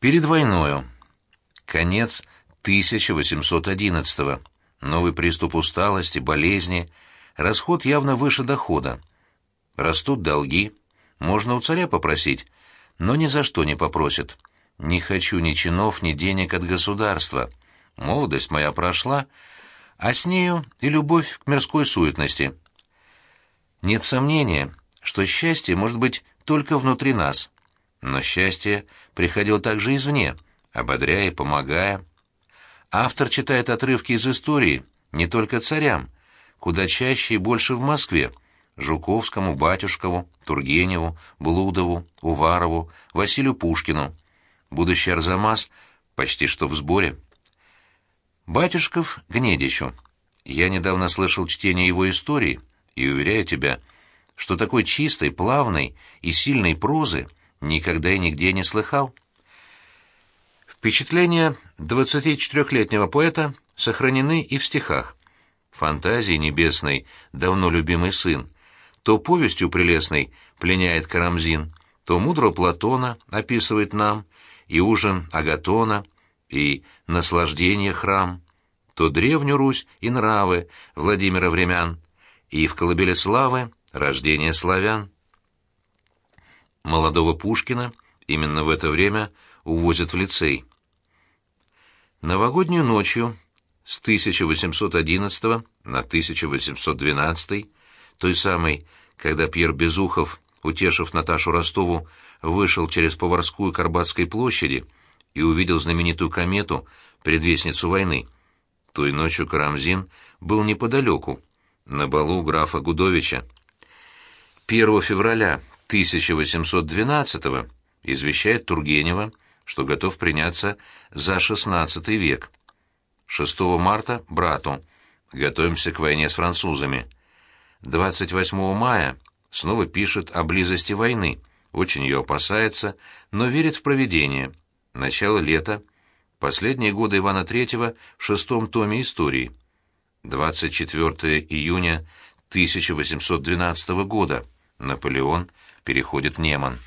Перед войною. Конец 1811-го. Новый приступ усталости, болезни, расход явно выше дохода. Растут долги. Можно у царя попросить, но ни за что не попросит. Не хочу ни чинов, ни денег от государства. Молодость моя прошла, а с нею и любовь к мирской суетности. Нет сомнения, что счастье может быть только внутри нас. Но счастье приходило также извне, ободряя и помогая. Автор читает отрывки из истории не только царям, куда чаще и больше в Москве, Жуковскому, Батюшкову, Тургеневу, Блудову, Уварову, Василию Пушкину. Будущий Арзамас почти что в сборе. Батюшков Гнедичу. Я недавно слышал чтение его истории и уверяю тебя, что такой чистой, плавной и сильной прозы никогда и нигде не слыхал. Впечатления 24-летнего поэта сохранены и в стихах. Фантазии небесной, давно любимый сын, то повестью прелестной пленяет Карамзин, то мудрого Платона описывает нам, и ужин Агатона — и наслаждение храм, то древнюю Русь и нравы Владимира времен, и в колыбели славы рождение славян. Молодого Пушкина именно в это время увозят в лицей. Новогоднюю ночью с 1811 на 1812, той самой, когда Пьер Безухов, утешив Наташу Ростову, вышел через Поварскую к Арбатской площади, и увидел знаменитую комету, предвестницу войны. Той ночью Карамзин был неподалеку, на балу графа Гудовича. 1 февраля 1812 извещает Тургенева, что готов приняться за XVI век. 6 марта — брату. Готовимся к войне с французами. 28 мая снова пишет о близости войны, очень ее опасается, но верит в провидение — Начало лета. Последние годы Ивана III в шестом томе истории. 24 июня 1812 года. Наполеон переходит Неман.